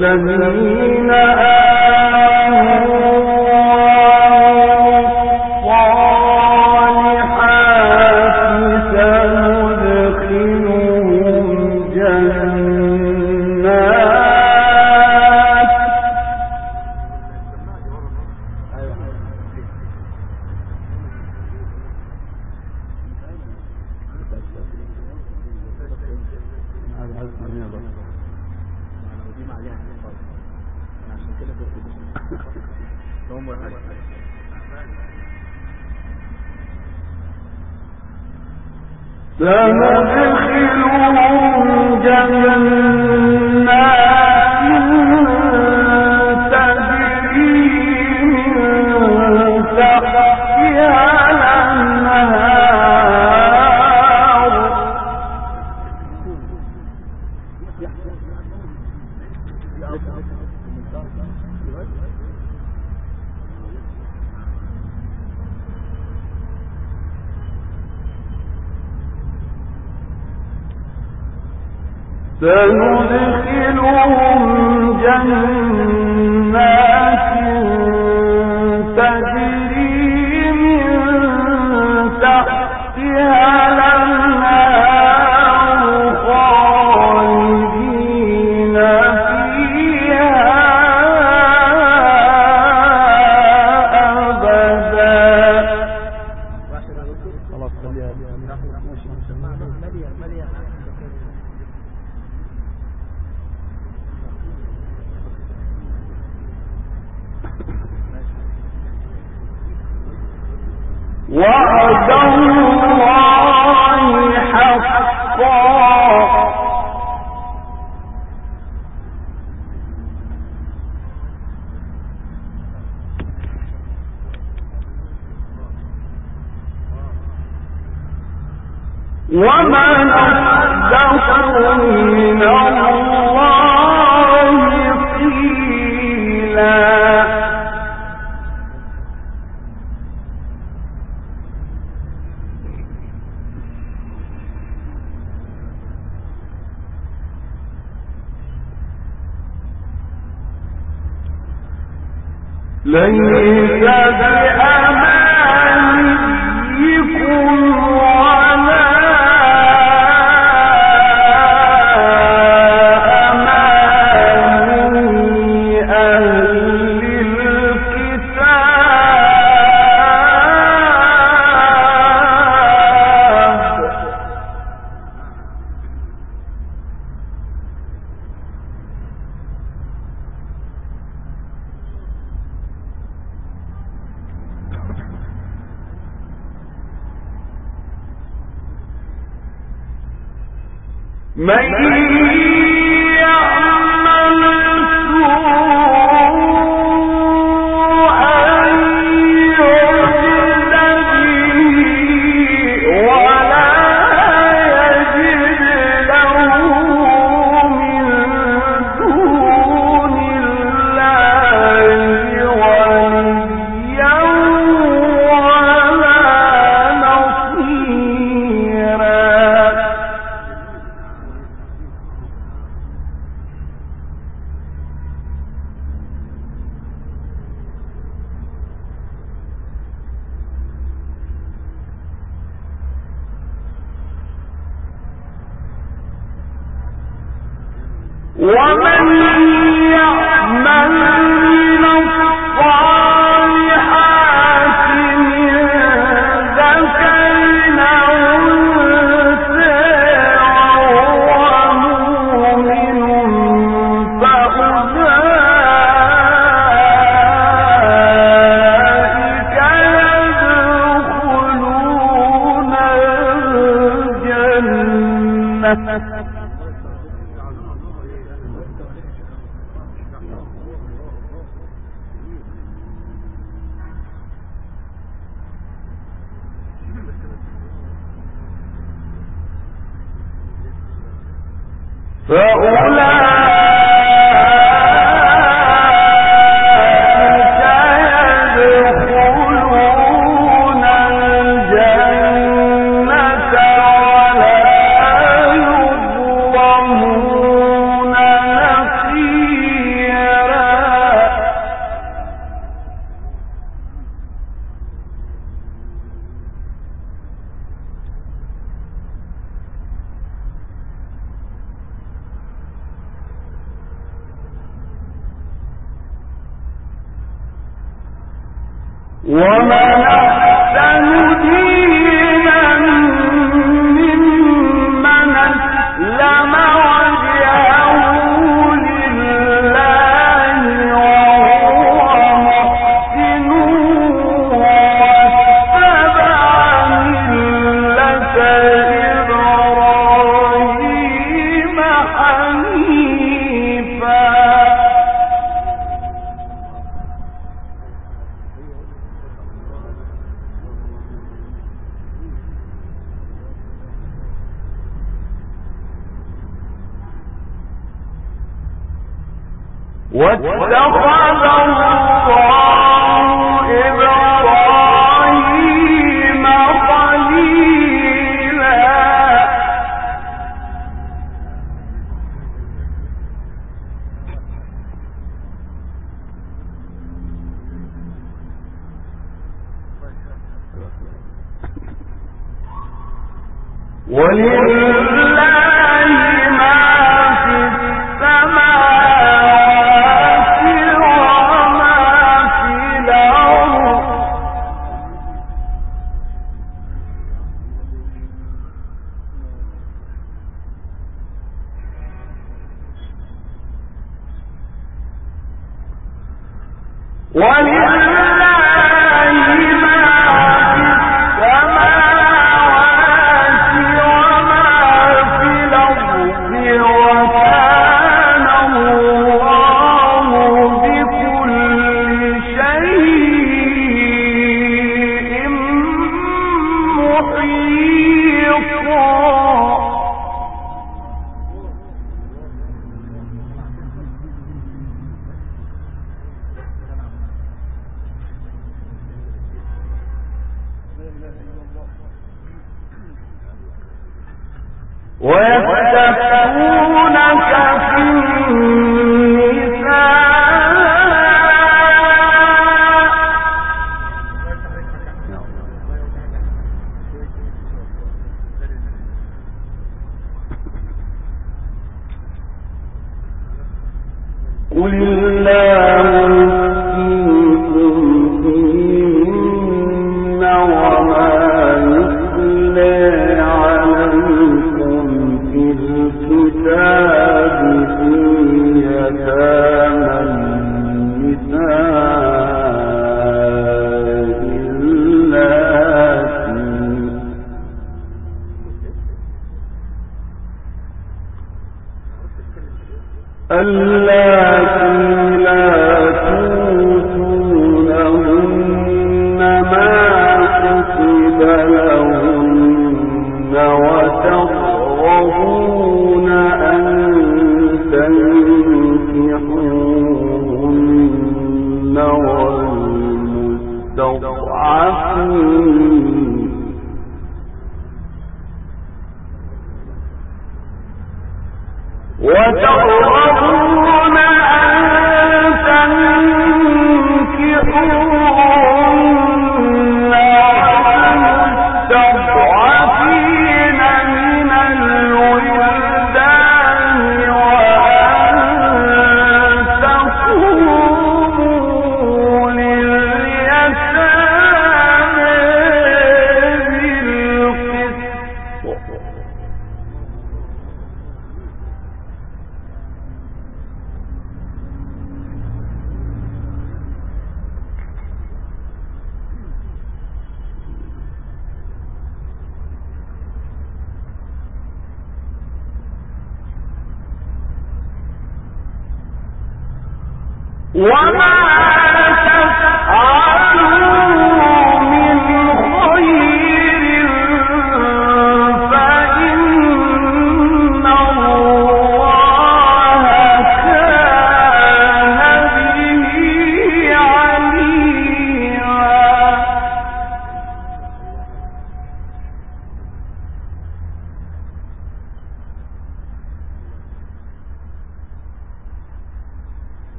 والذين من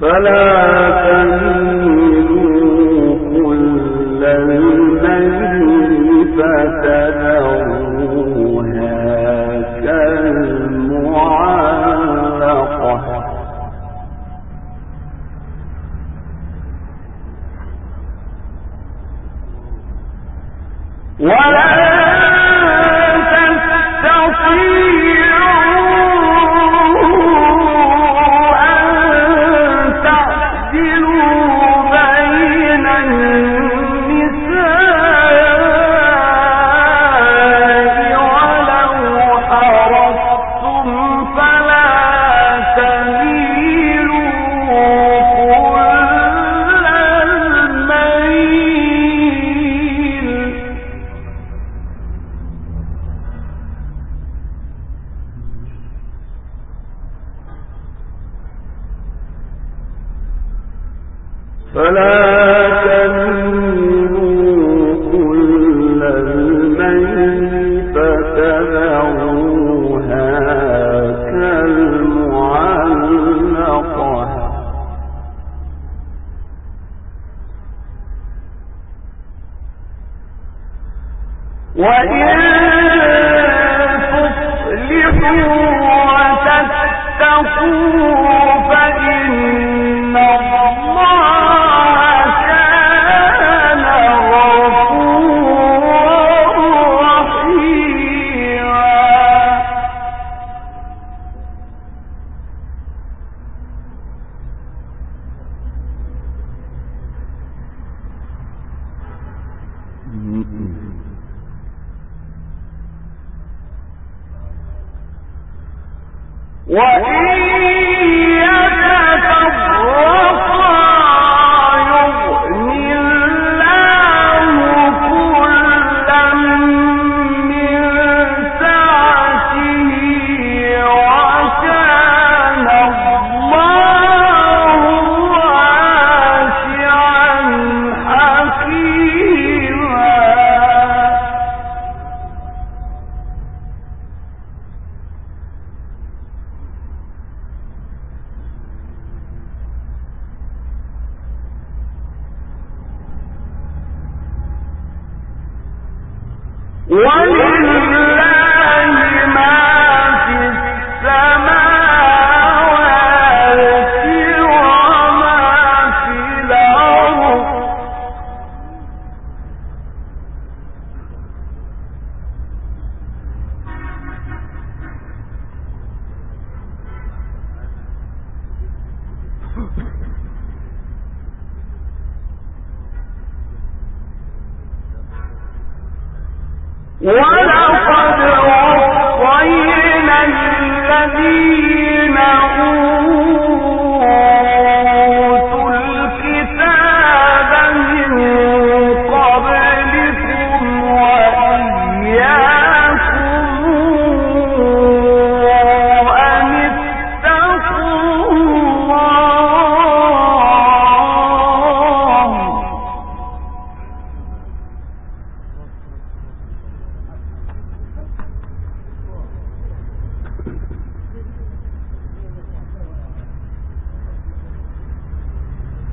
فلا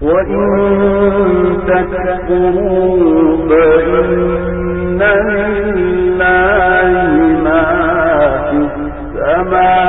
فإن لله ما في السماوات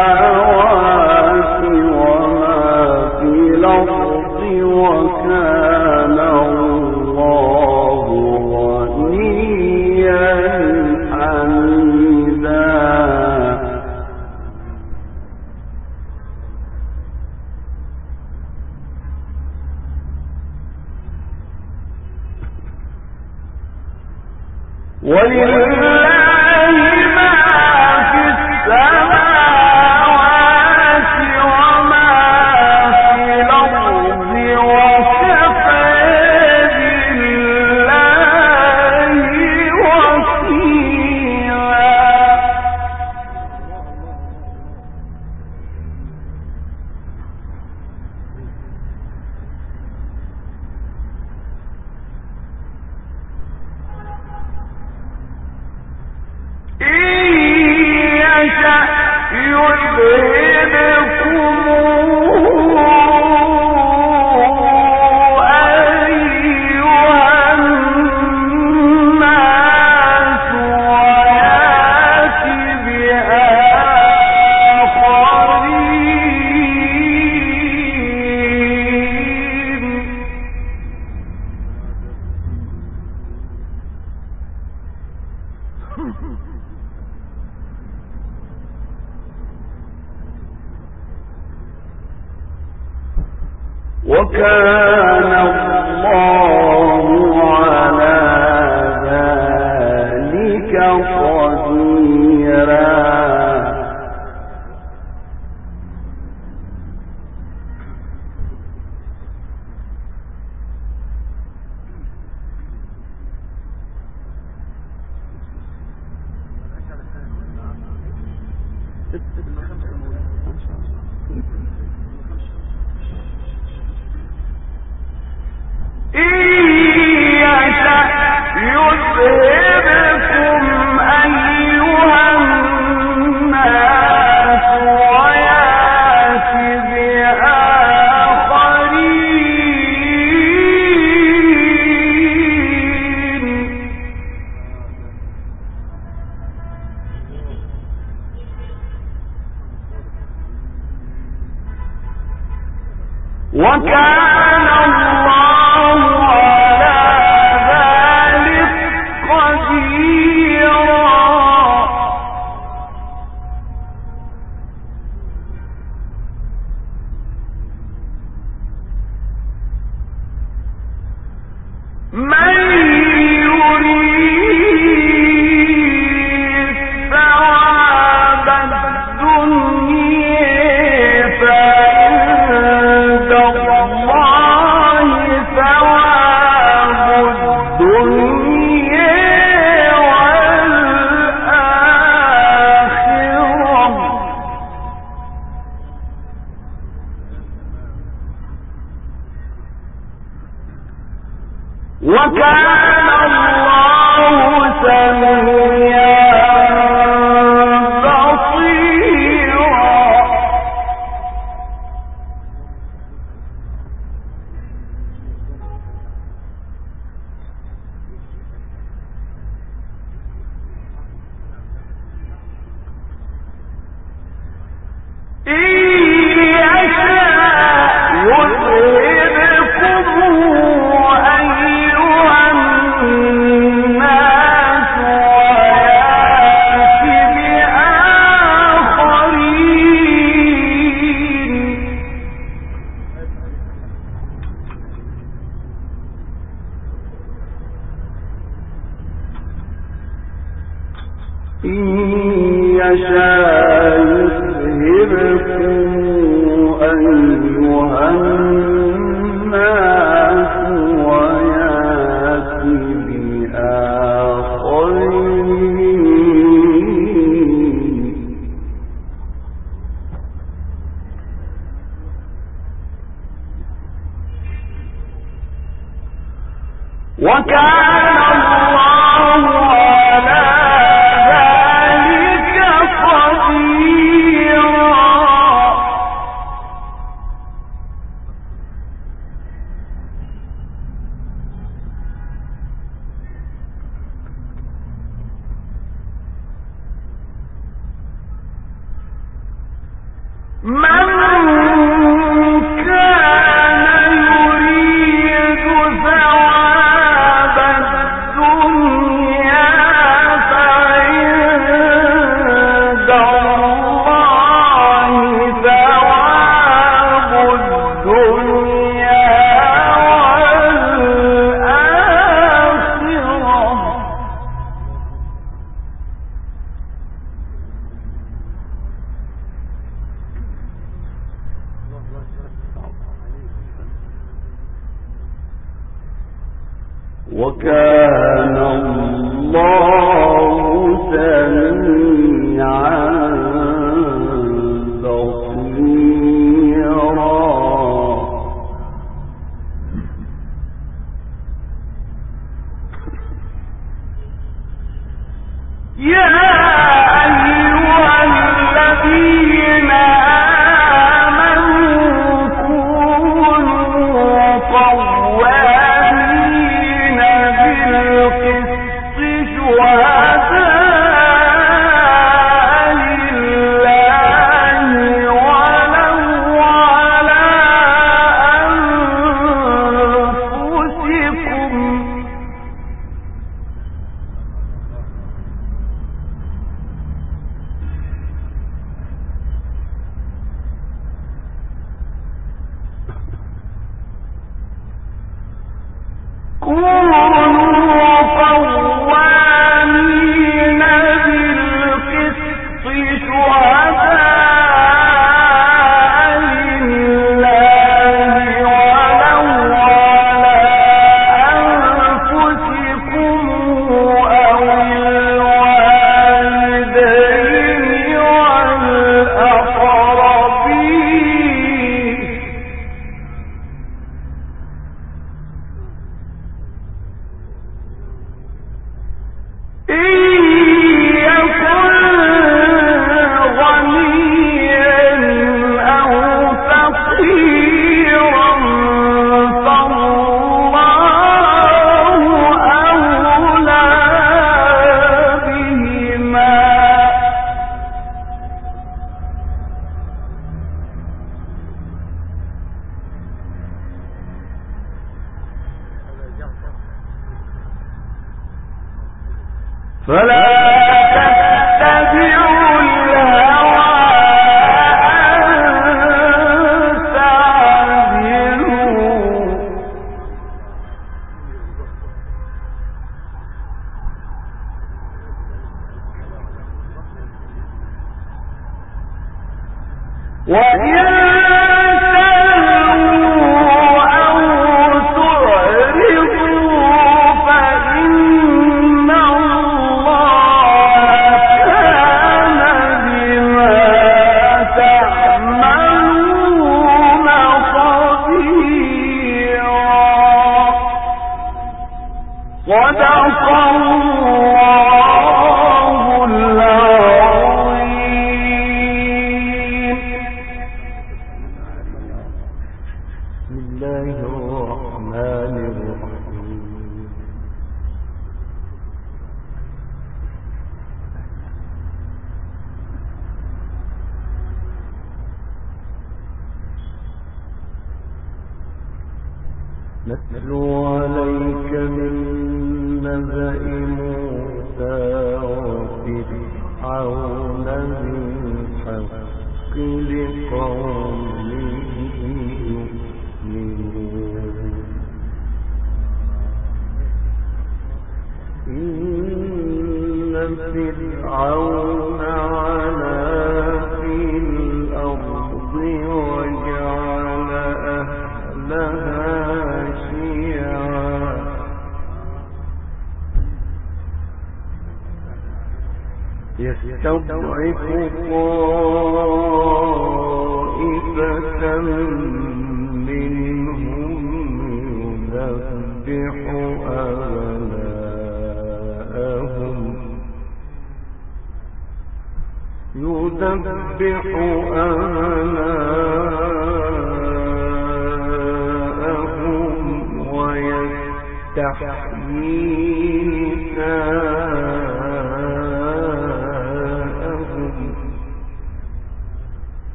وكان الله سميعا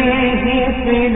فألقيه في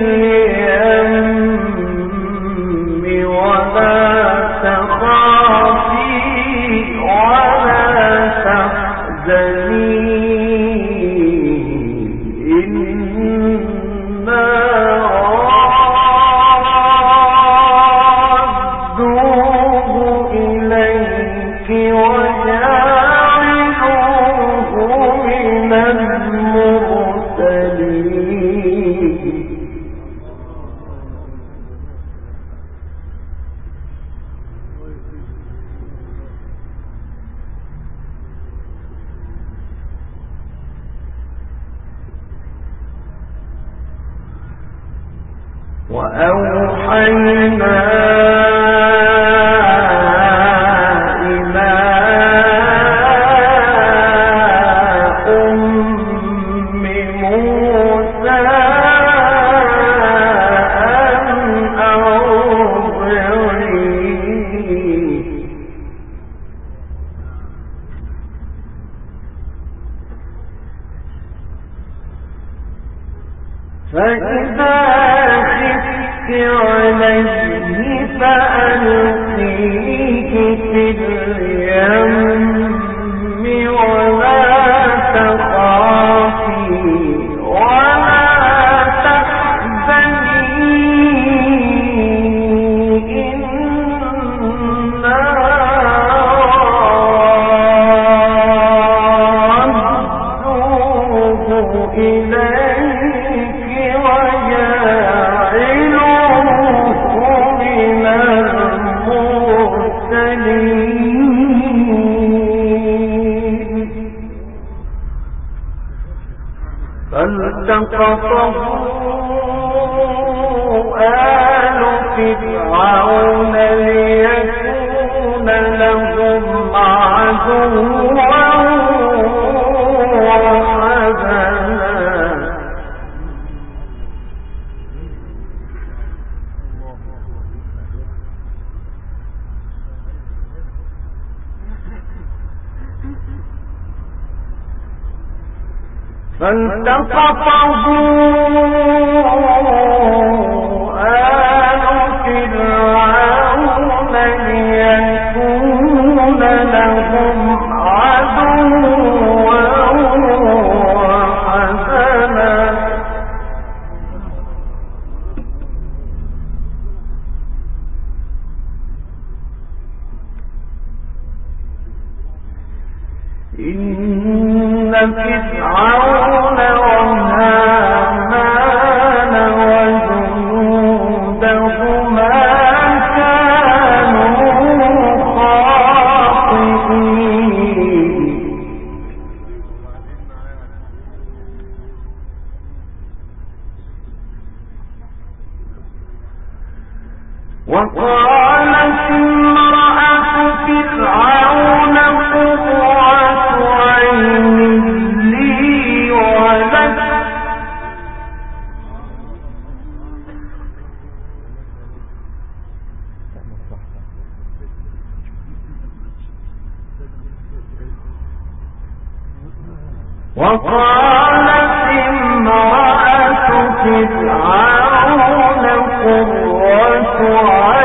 وقالت امرأة فرعون قرة عين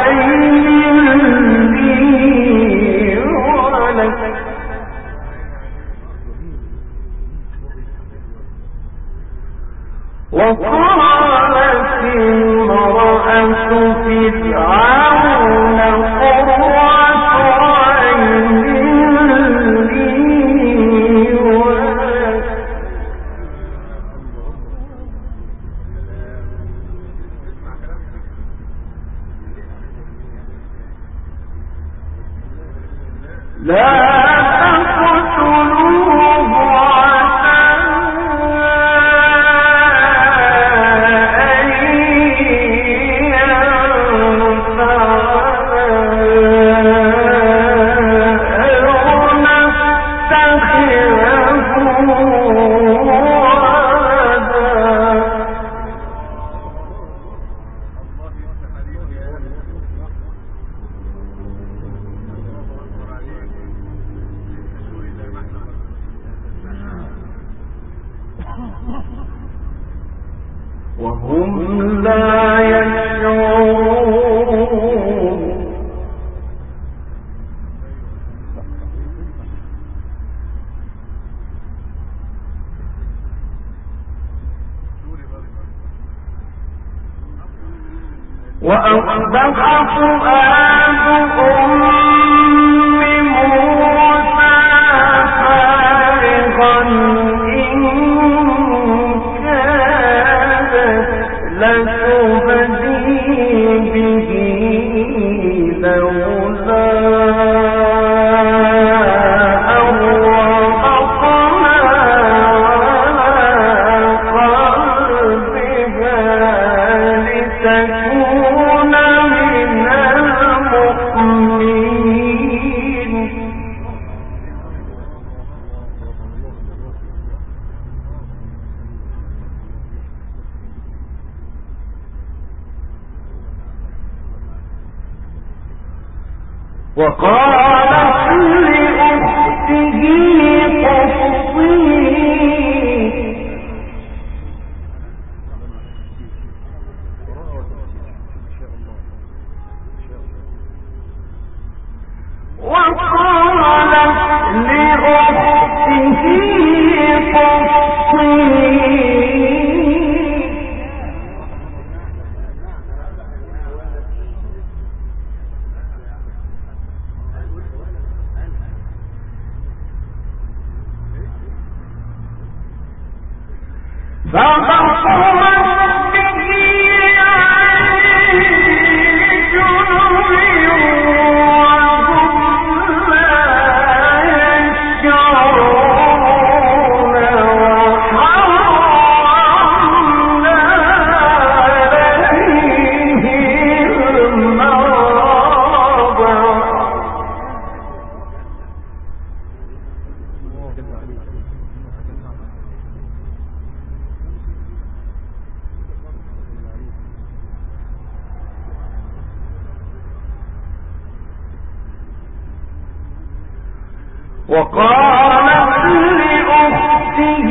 وقالت لأخته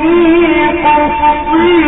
قصيه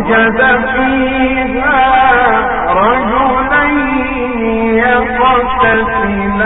فوجد فيها رجلين يقتتلان.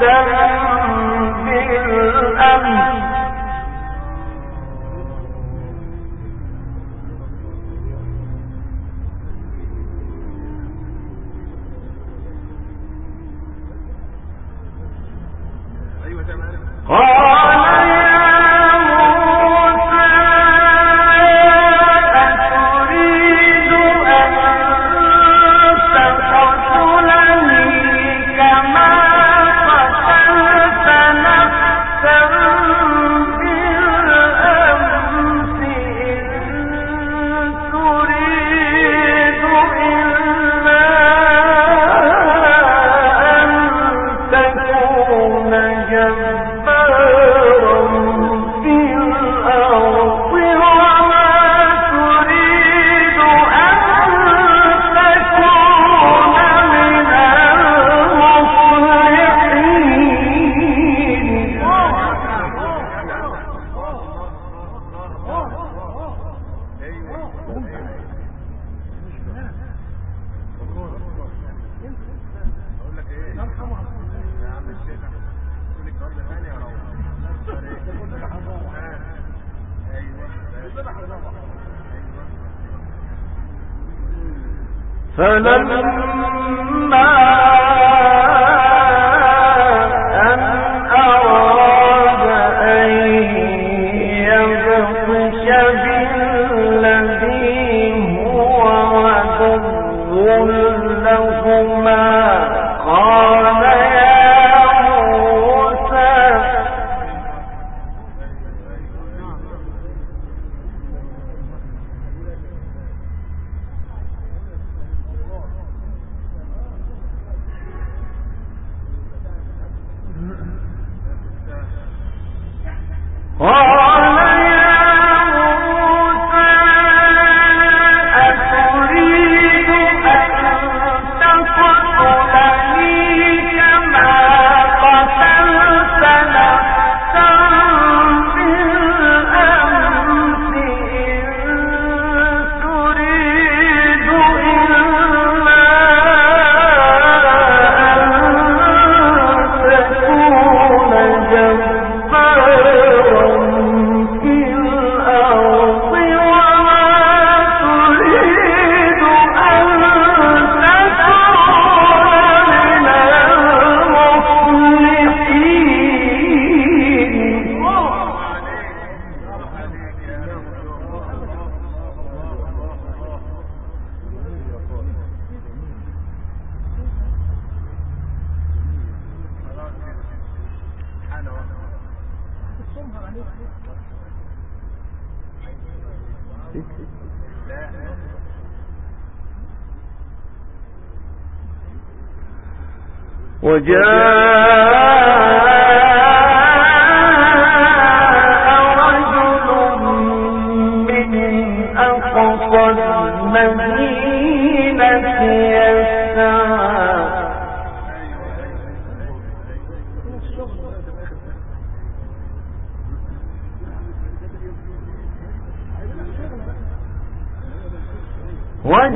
فلما One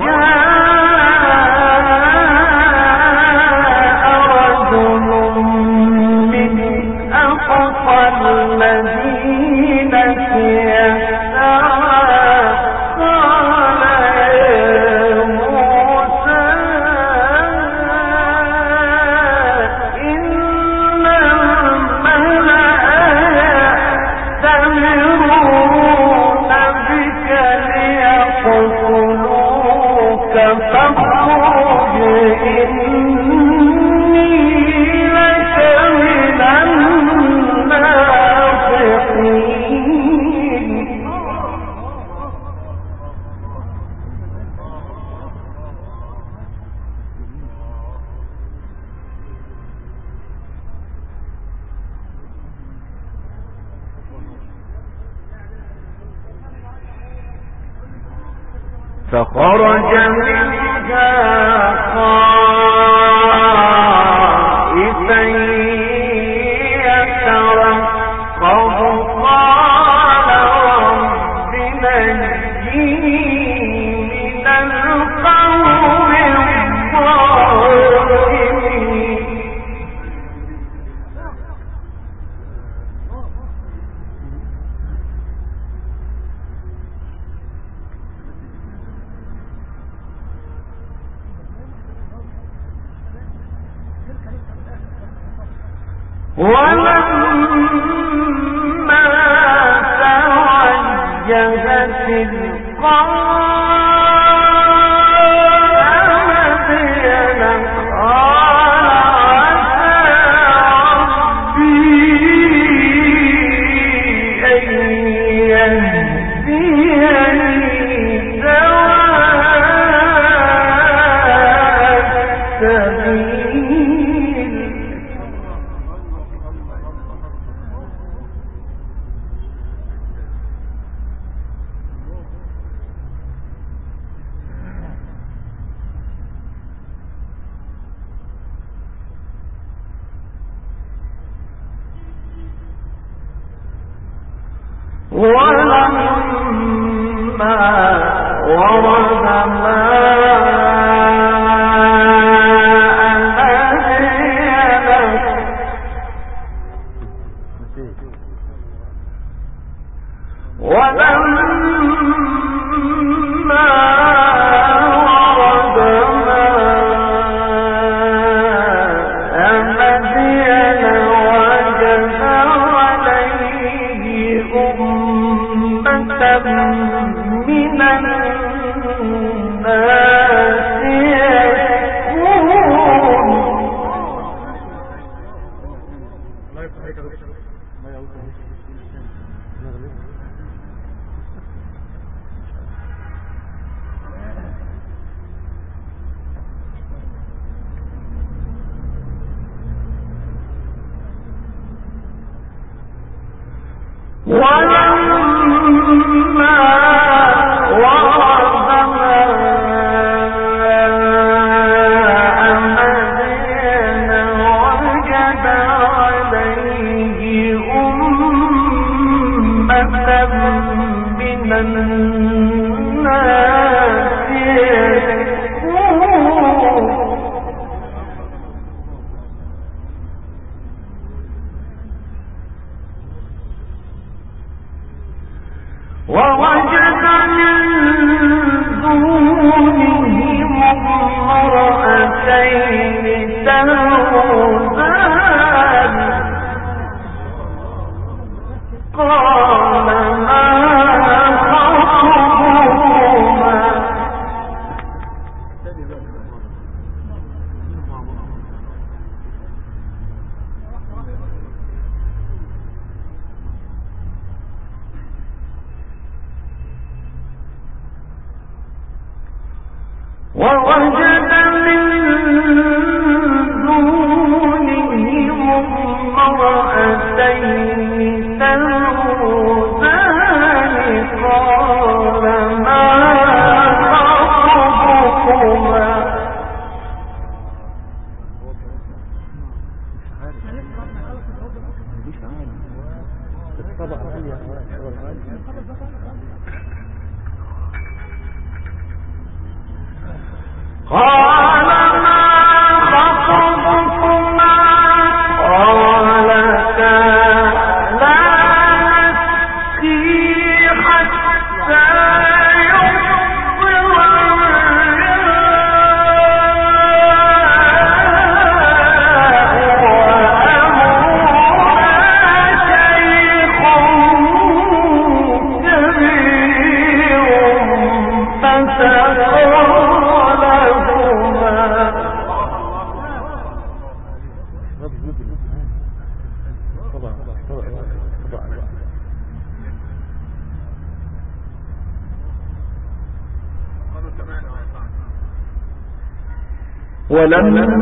ولم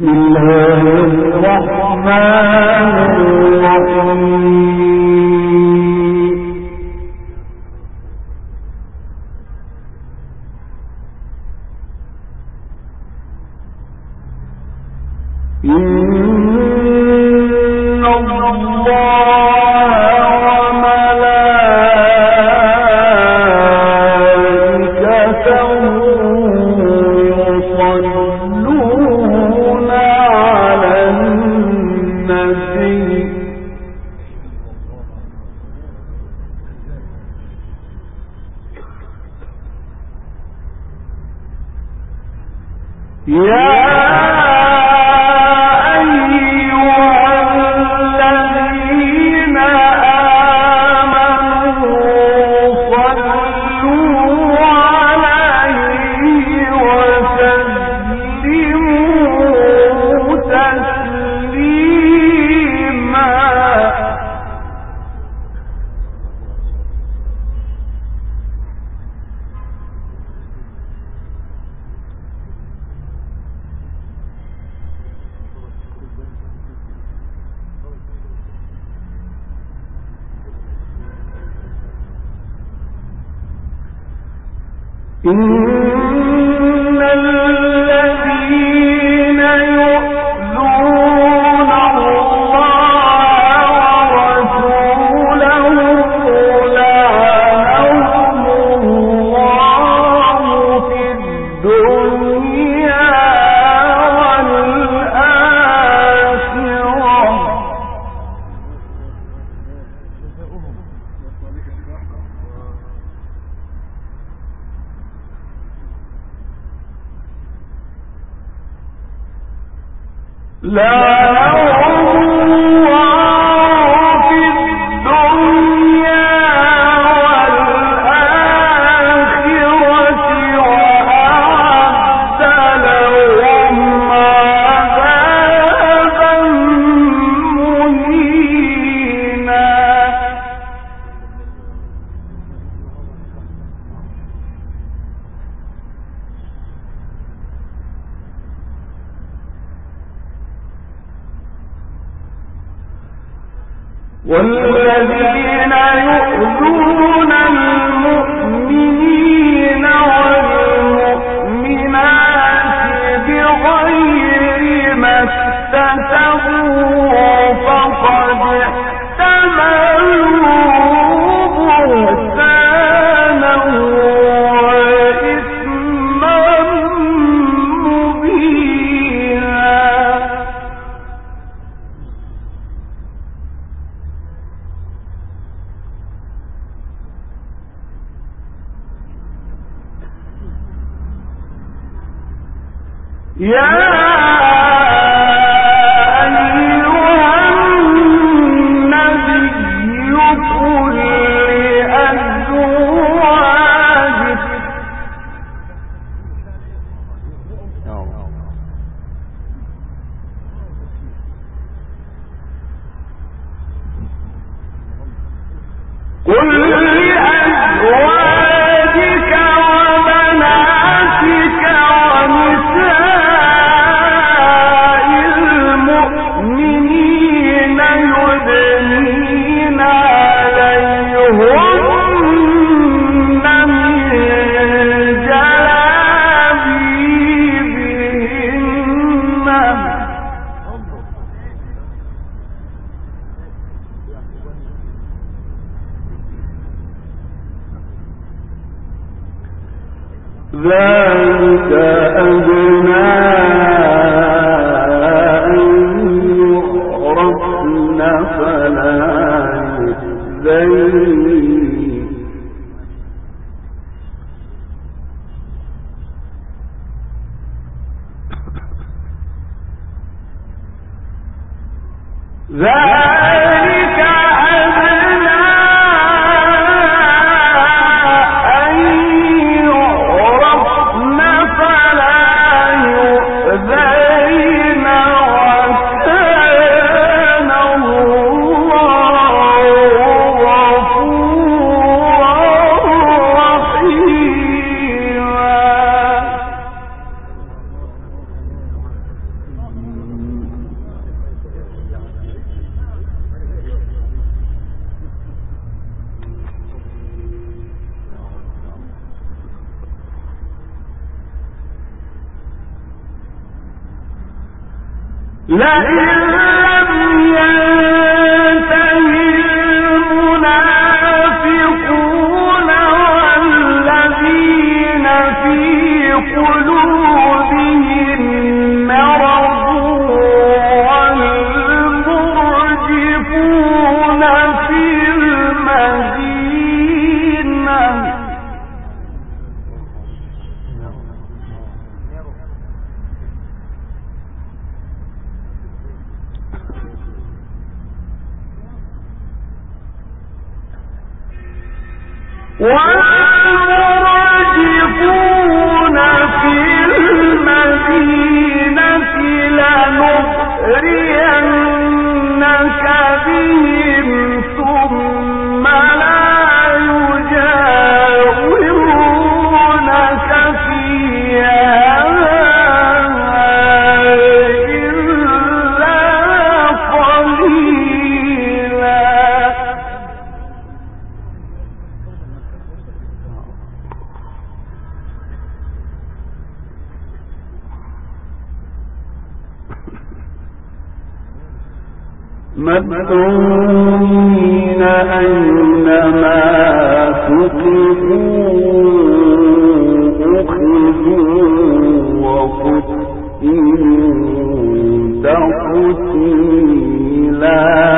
الله الرحمن مدعوين أينما تقفوا أخذوا وقتلوا تقتيلا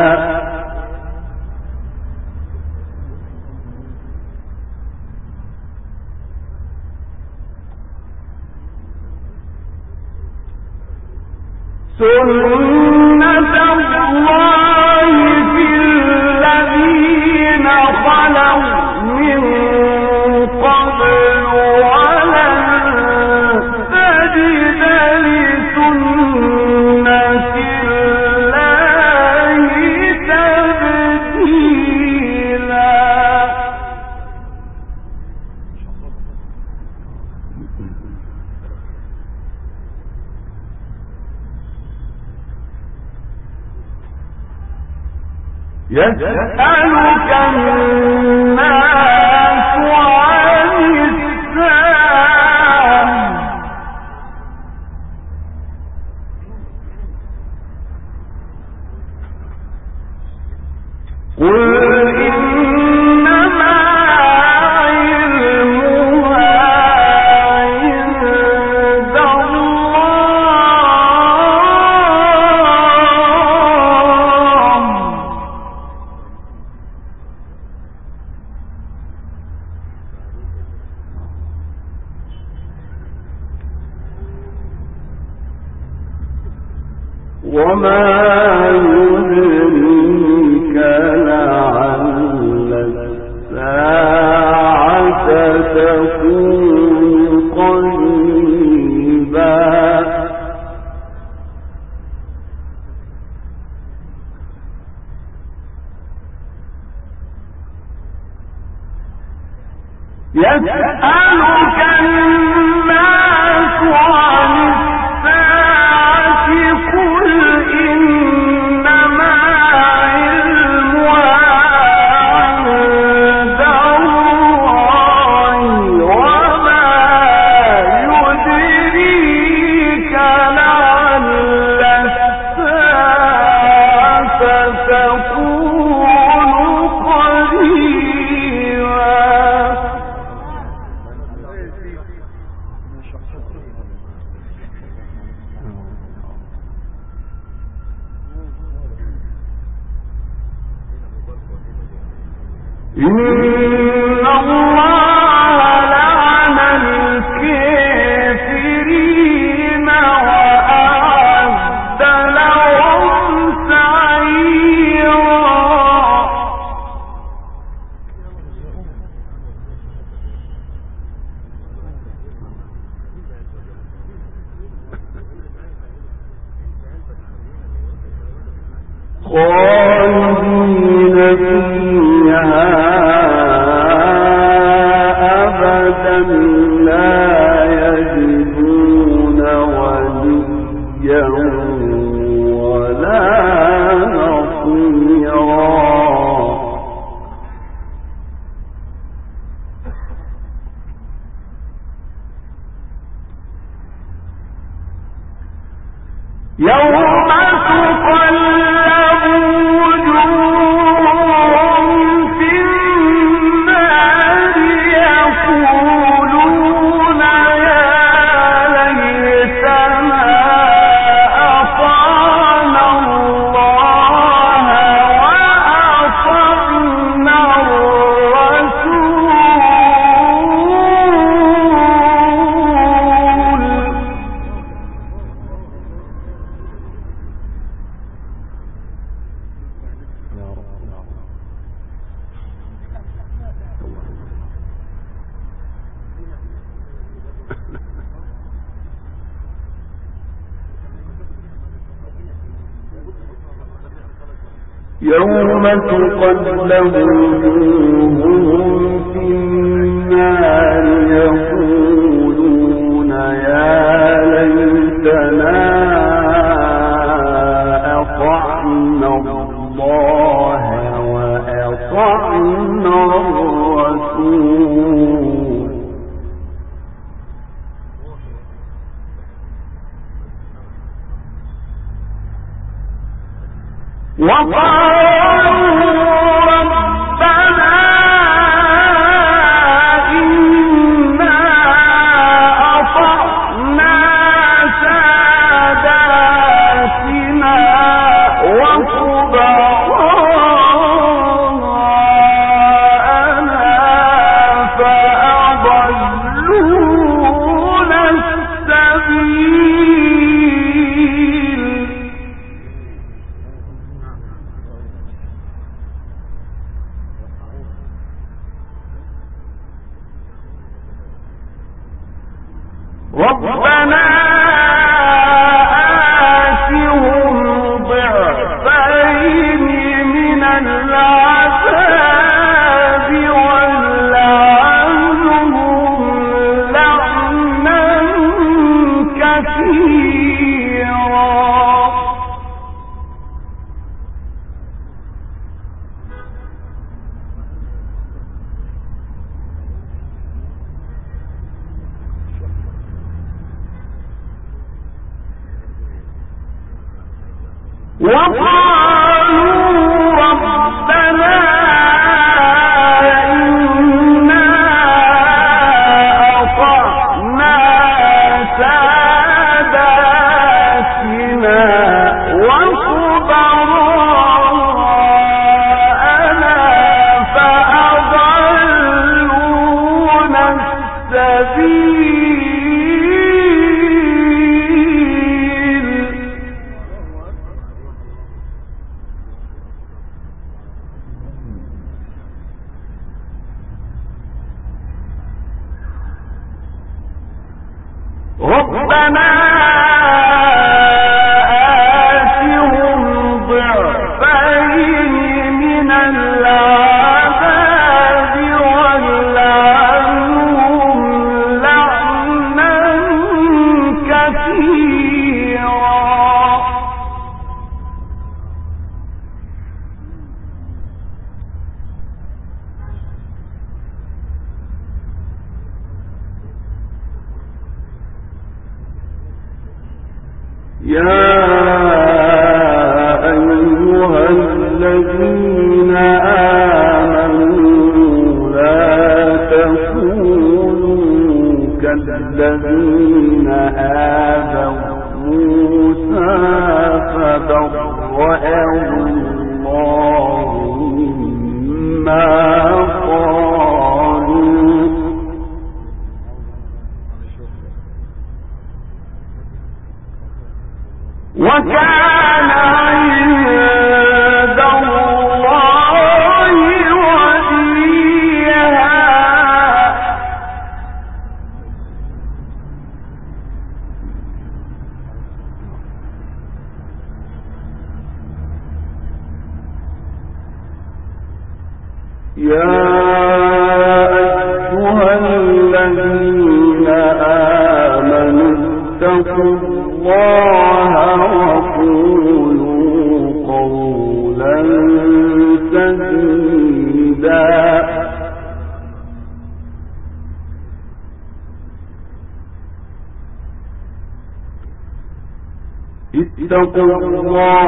اتقوا الله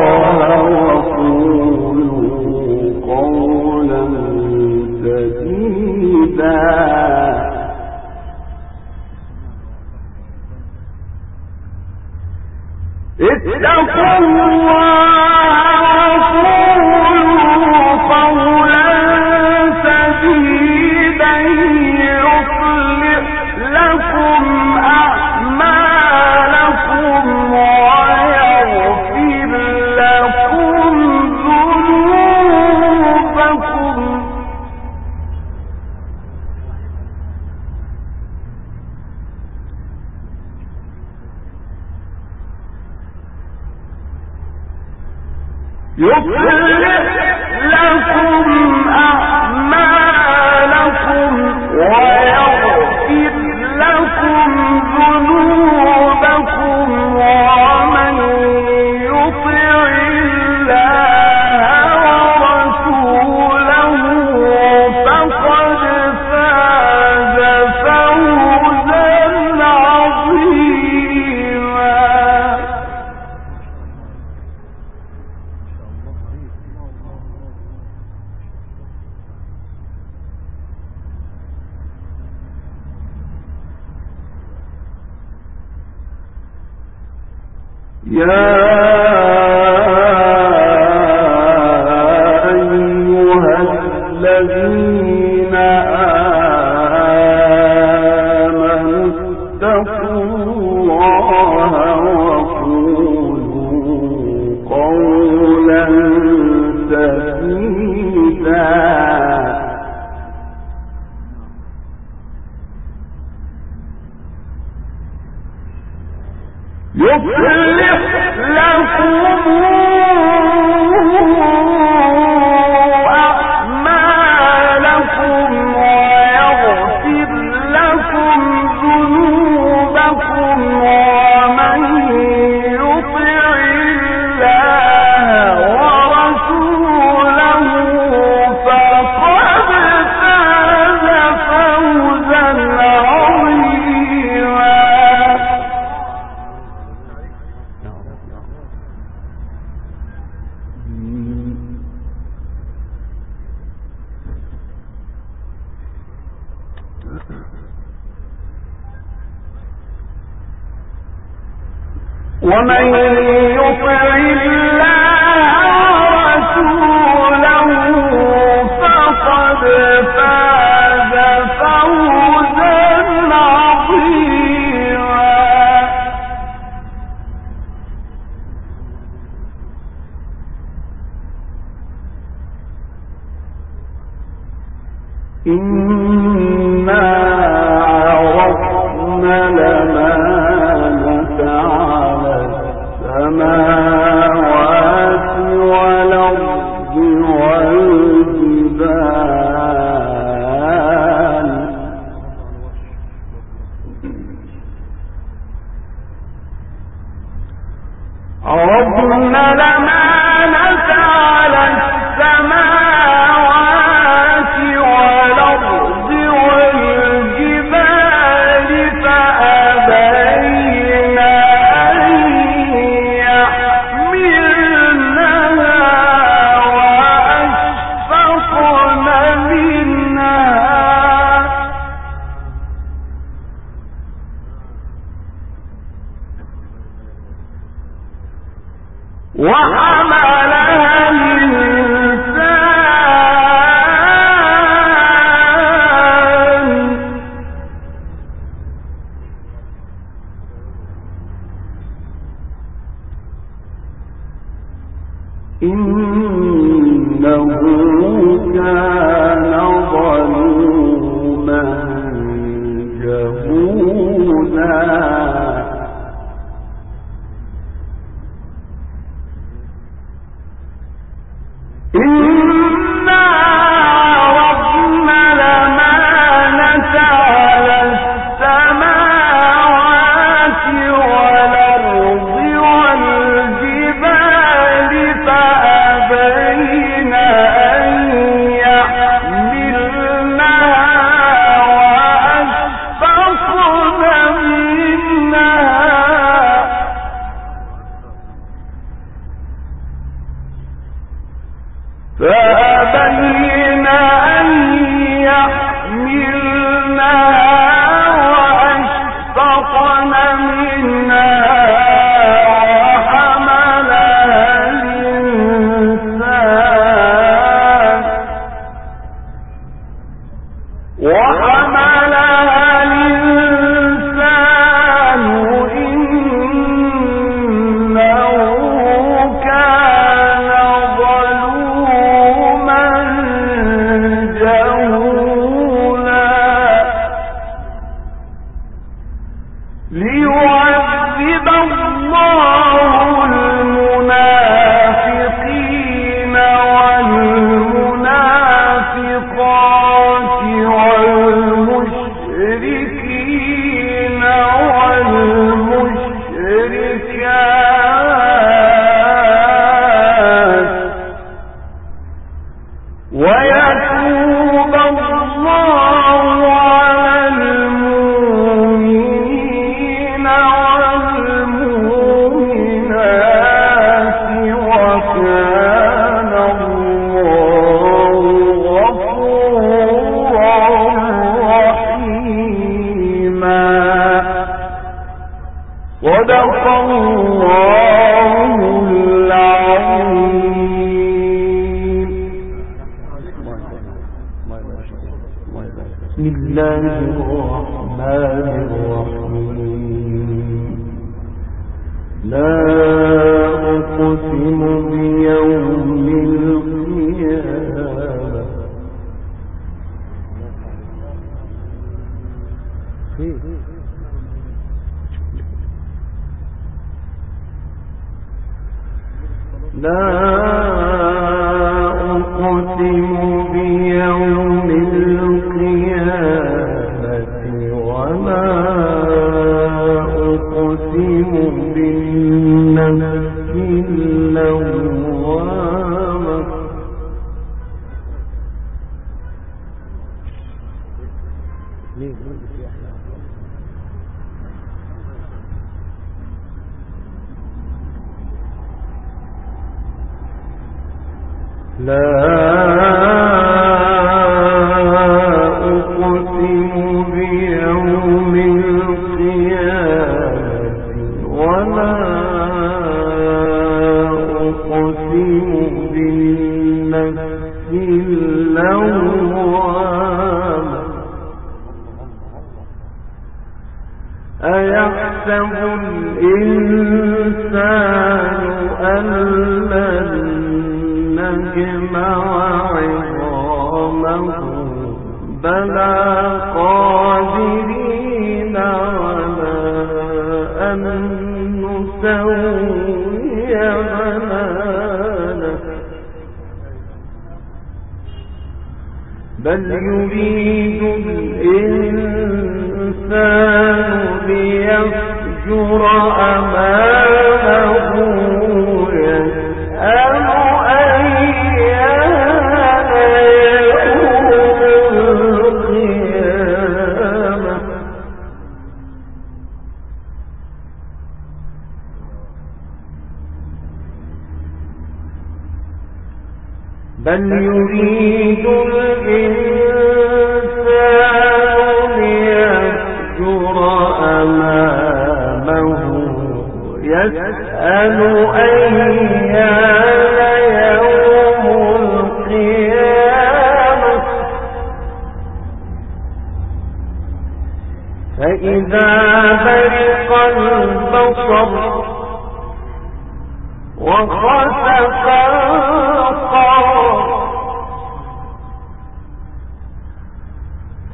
بل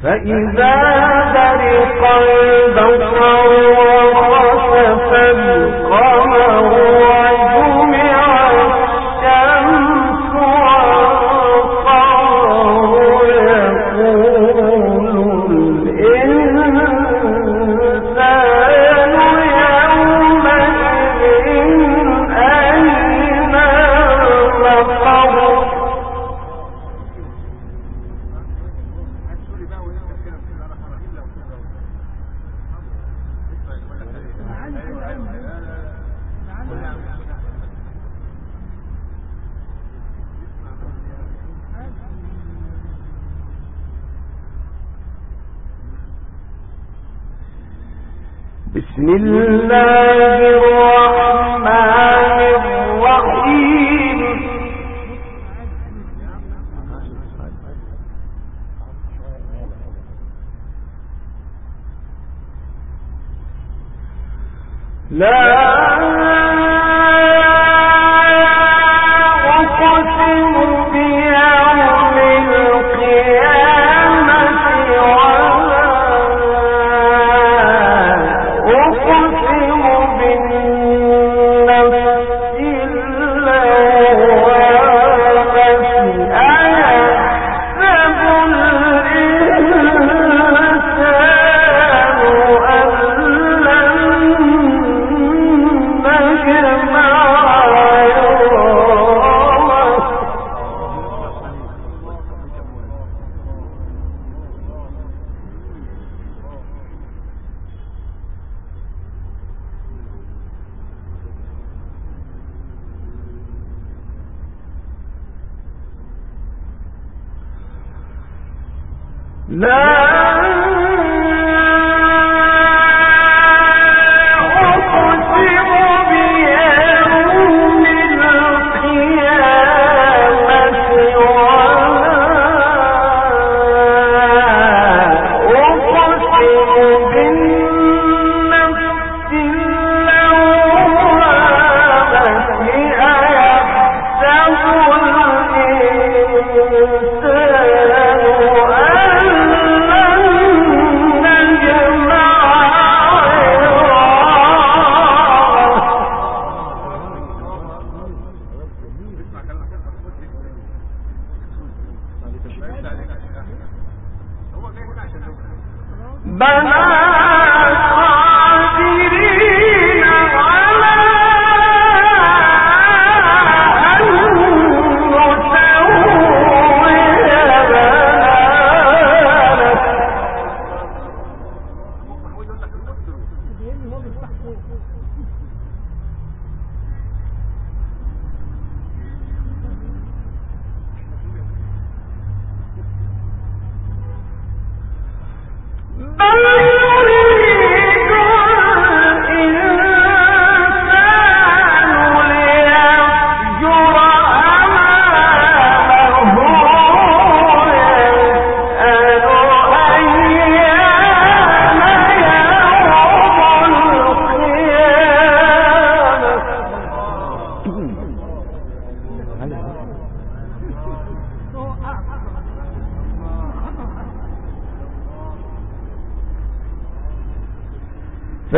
فإذا برق البصر وخسف القمر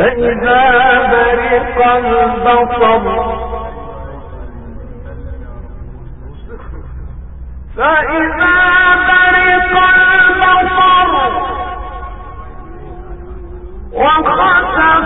فإذا برق البصر فإذا برق البصر وخسر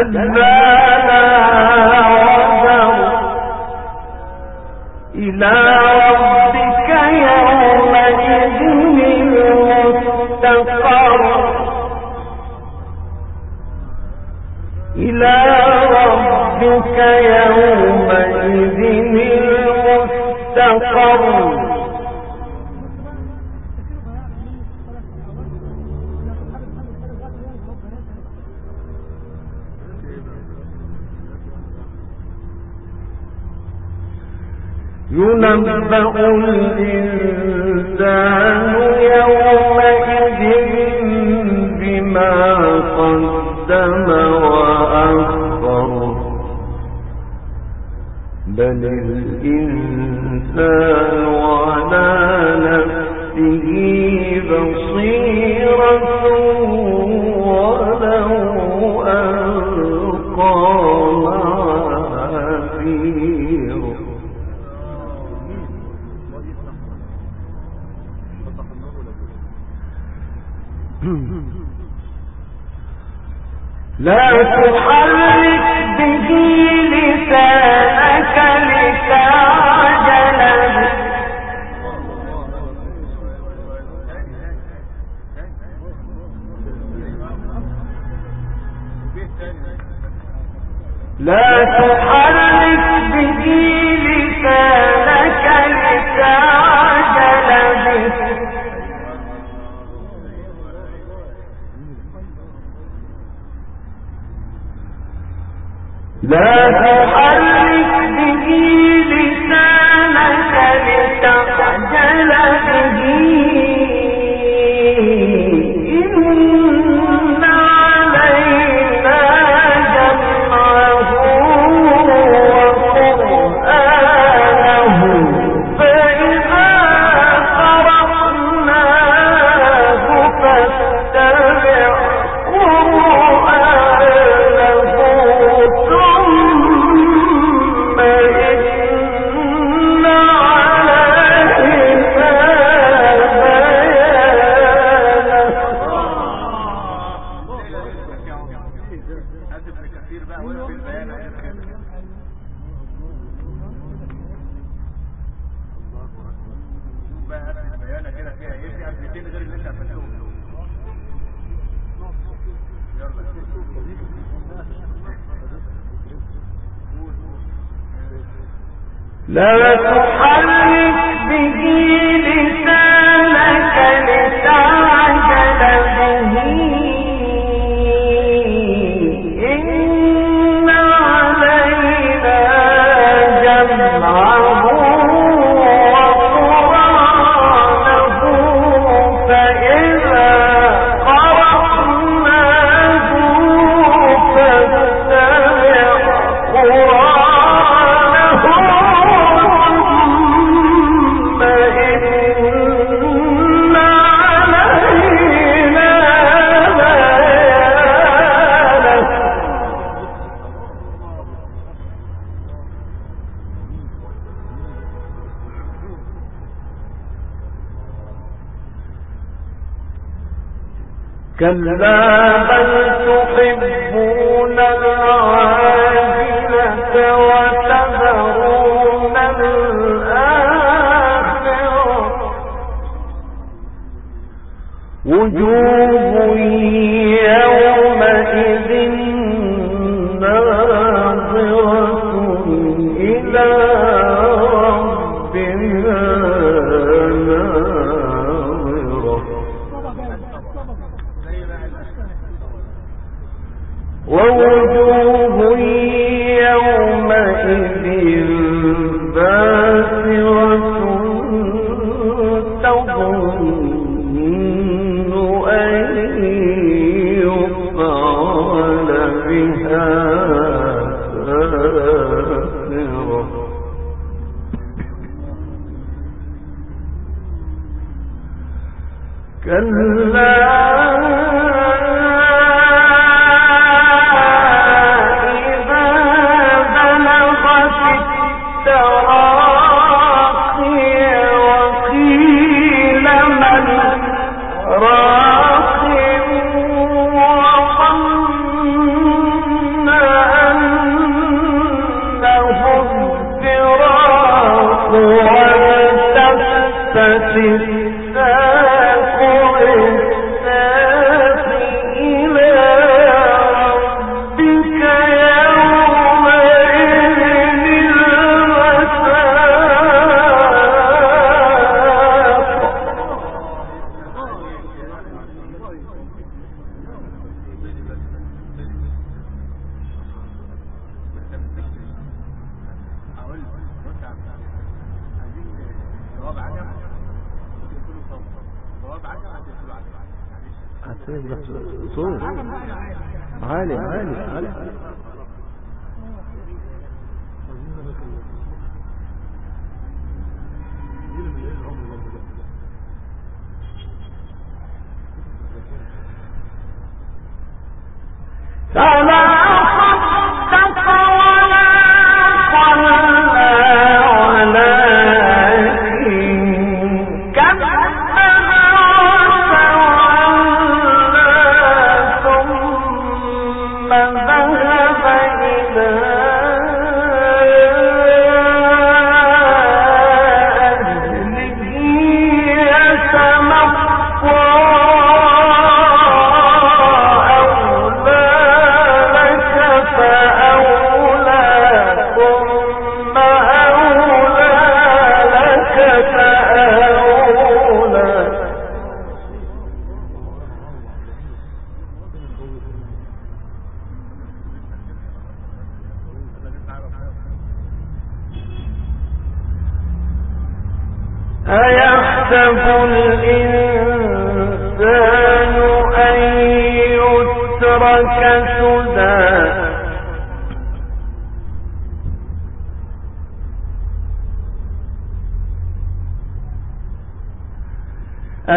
كذب لا تحرك به كلا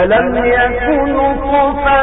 ألم يكن طفة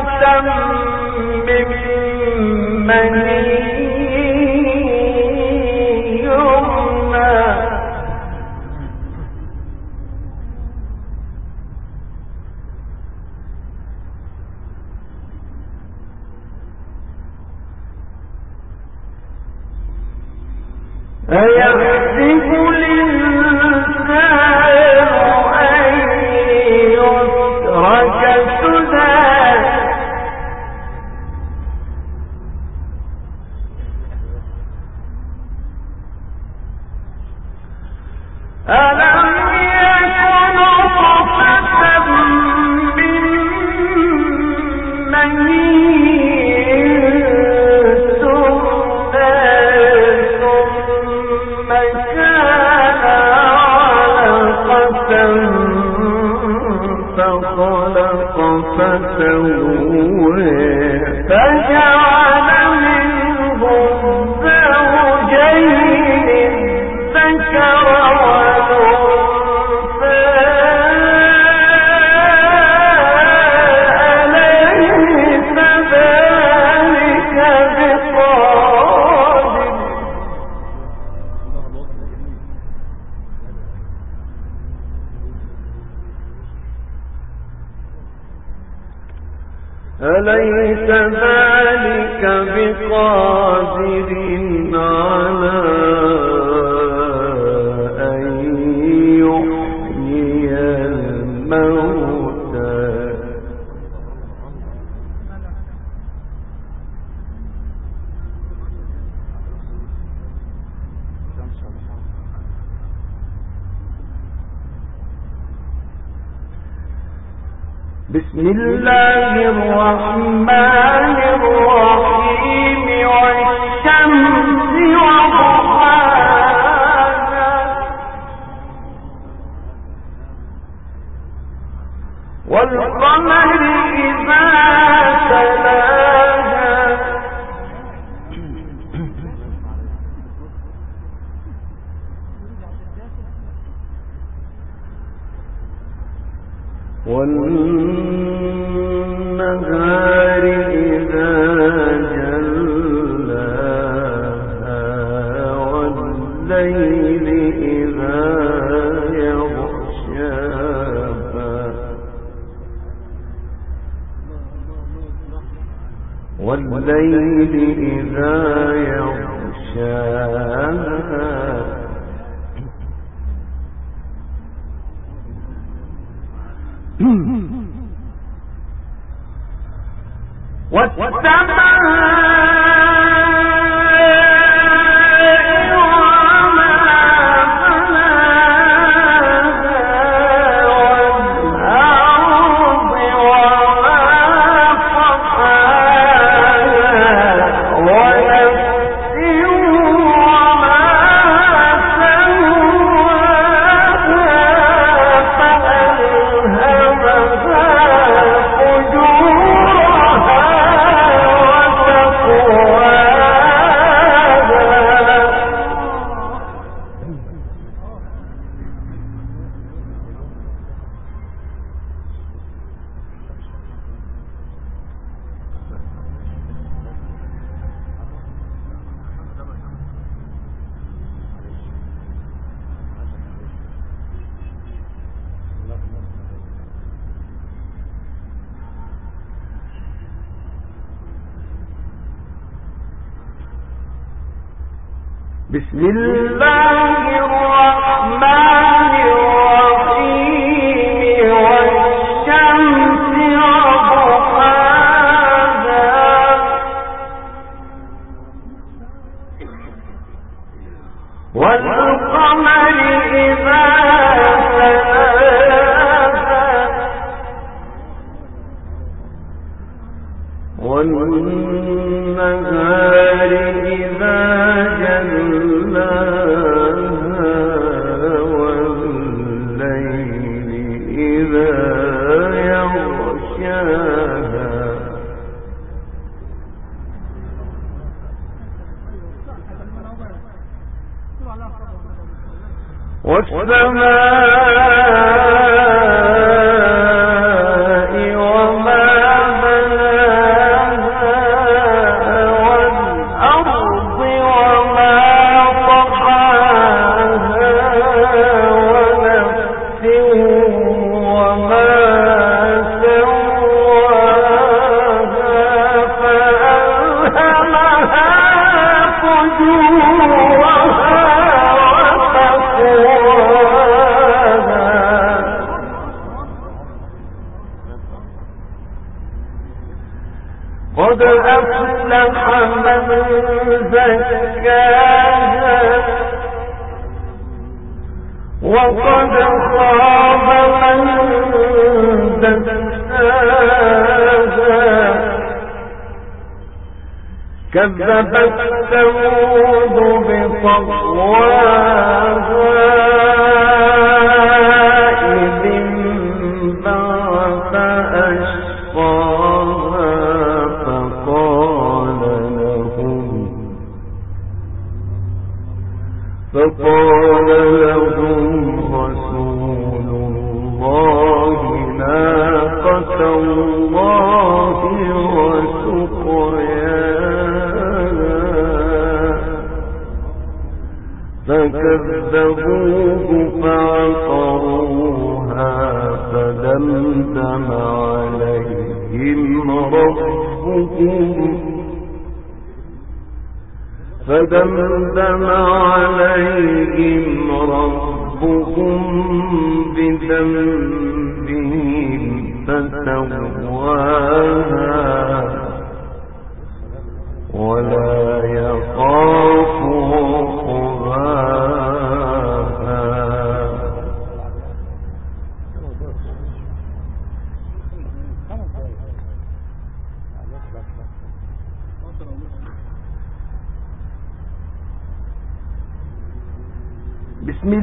والليل إذا يغشاها والسماء فكذبوه فعقروها فدمدم عليهم ربهم. فدمدم عليهم ربهم بذنبهم فسواها ولا يقال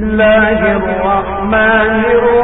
الله الرحمن الرحيم.